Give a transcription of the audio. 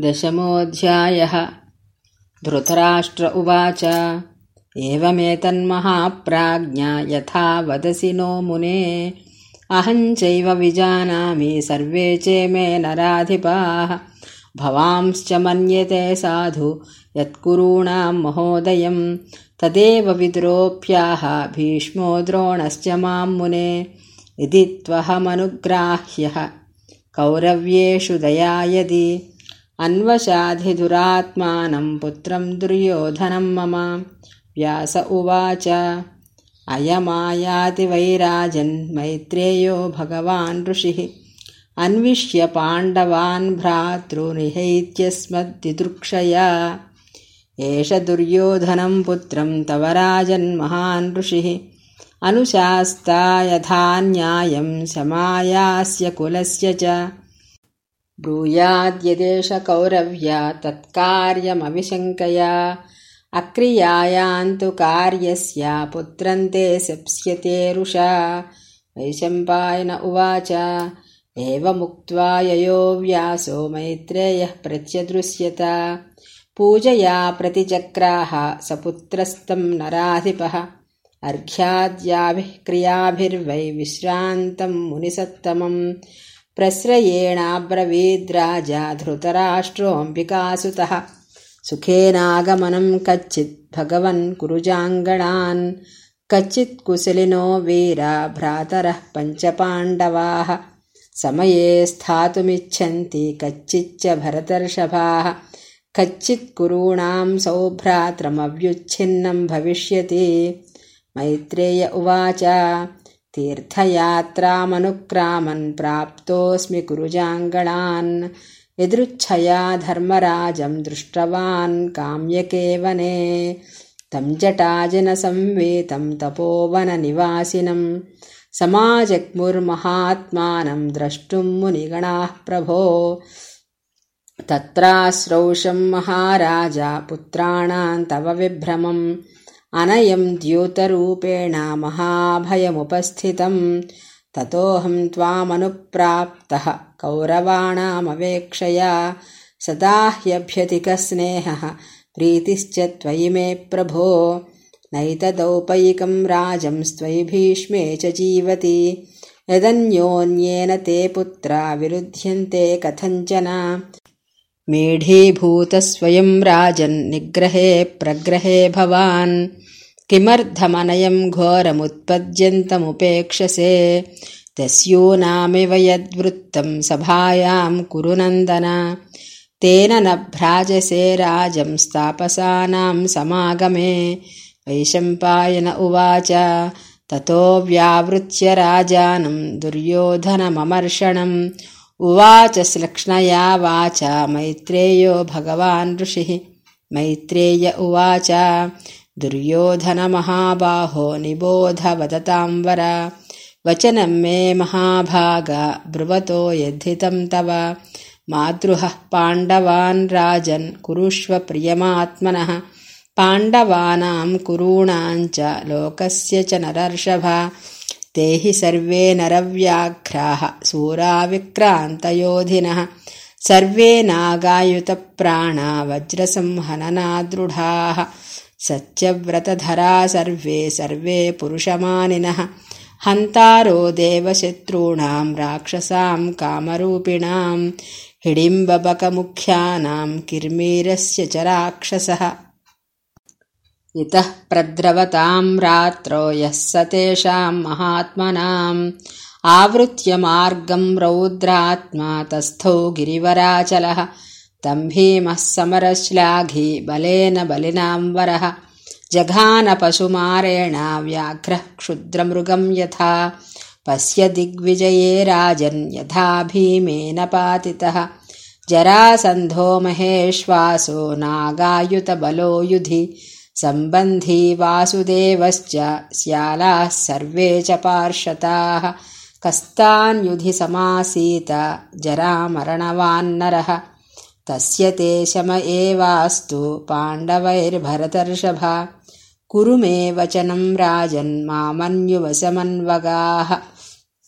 दशमोऽध्यायः। धृतराष्ट्र उवाच। एवमेतन्महाप्राज्ञा यथा वदसि नो मुने। अहम् चैव विजानामि सर्वे चे मे नराधिपाः। भवांश्च मन्यते साधु यत्कुरूणाम् महोदयम्। तदेव विद्रोप्याः भीष्मो द्रोणश्च माम् मुने। इति त्वहमनुग्राह्यः। कौरव्येषु दया यदि अन्वशाधिदुरात्मानम् पुत्रम् दुर्योधनम् मम। व्यास उवाच अयमायाति वैराजन् मैत्रेयो भगवान् ऋषिः। अन्विष्य पाण्डवान् भ्रातृनिहैत्यस्मद्दिदृक्षया एष दुर्योधनम् पुत्रम् तव राजन्महान् ऋषिः। अनुशास्ता यथा न्यायम् समायास्य कुलस्य च ब्रूयाद्यदेश कौरव्या तत्कार्यमविशङ्कया अक्रियायान्तु कार्यस्य पुत्रन्ते सप्स्यते रुषा। वैशम्पायन उवाच। एवमुक्त्वा ययो व्यासो मैत्रेयः प्रत्यदृश्यत। पूजया प्रतिचक्राः स पुत्रस्तम् नराधिपः। अर्घ्याद्याभिः क्रियाभिर्वै विश्रान्तम् मुनिसत्तमम् प्रस्रयेणाब्रवीद्राजा धृतराष्ट्रोऽम्बिकासुतः सुखेनागमनम् कच्चित् भगवन् कुरुजाङ्गणान्। कच्चित् कुशलिनो वीरा भ्रातरः पञ्चपाण्डवाः। समये स्थातुमिच्छन्ति कच्चिच्च भरतर्षभाः। कच्चित् कुरूणाम् सौभ्रात्रमव्युच्छिन्नम् भविष्यति। मैत्रेय उवाच तीर्थयात्रामनुक्रामन् प्राप्तोऽस्मि कुरुजाङ्गणान् यदृच्छया धर्मराजम् दृष्टवान् काम्यके वने तम् जटाजनसंवेतम् तपोवननिवासिनम्। समाजग्मुर्महात्मानम् द्रष्टुम् मुनिगणाः प्रभो। तत्राश्रौषम् महाराजा पुत्राणाम् तव विभ्रमम् अनयम् द्यूतरूपेण महाभयमुपस्थितम्। ततोऽहम् त्वामनुप्राप्तः। कौरवाणामवेक्षया सदा ह्यभ्यतिकस्नेहः प्रीतिश्च त्वयि मे प्रभो। नैतदौपैकम् राजंस्त्वयि भीष्मे च जीवति। यदन्योन्येन ते पुत्रा विरुध्यन्ते कथञ्चन मेढीभूतस्वयम् राजन्निग्रहे प्रग्रहे भवान्। किमर्थमनयम् घोरमुत्पद्यन्तमुपेक्षसे? तस्यूनामिव यद्वृत्तम् सभायाम् कुरु नन्दन। तेन न भ्राजसे राजंस्तापसानाम् समागमे। वैशम्पायन उवाच ततो व्यावृत्य राजानम् दुर्योधनममर्षणम् उवाच श्लक्ष्णया वाचा मैत्रेयो भगवान् ऋषिः। मैत्रेय उवाच दुर्योधनमहाबाहो निबोध वदताम् वर। वचनम् मे महाभाग ब्रुवतो यद्धितम् तव। मातृहः पाण्डवान् राजन् कुरुष्व प्रियमात्मनः। पाण्डवानाम् कुरूणाम् च लोकस्य च नरर्षभा ते हि सर्वे नरव्याघ्राः सूराविक्रान्तयोधिनः। सर्वे नागायुतप्राणा वज्रसंहननादृढाः। सत्यव्रतधरा सर्वे सर्वे पुरुषमानिनः। हन्तारो देवशत्रूणाम् राक्षसाम् कामरूपिणाम् हिडिम्बबकमुख्यानाम् किर्मीरस्य च राक्षसः इतः प्रद्रवताम् रात्रौ यः स तेषाम् महात्मनाम्। आवृत्य मार्गम् रौद्रात्मा तस्थौ गिरिवराचलः। तम् भीमः समरश्लाघी बलेन बलिनाम् वरः। जघानपशुमारेण व्याघ्रः क्षुद्रमृगम् यथा। पश्य दिग्विजये राजन् यथा भीमेन पातितः। जरासन्धो महेश्वासो नागायुतबलो युधि सम्बन्धी वासुदेवश्च स्यालाः सर्वे च पार्षताः कस्तान्युधि समासीत जरामरणवान्नरः। तस्य ते शम एवास्तु पाण्डवैर्भरतर्षभा। कुरु मे वचनम् राजन् मामन्युवशमन्वगाः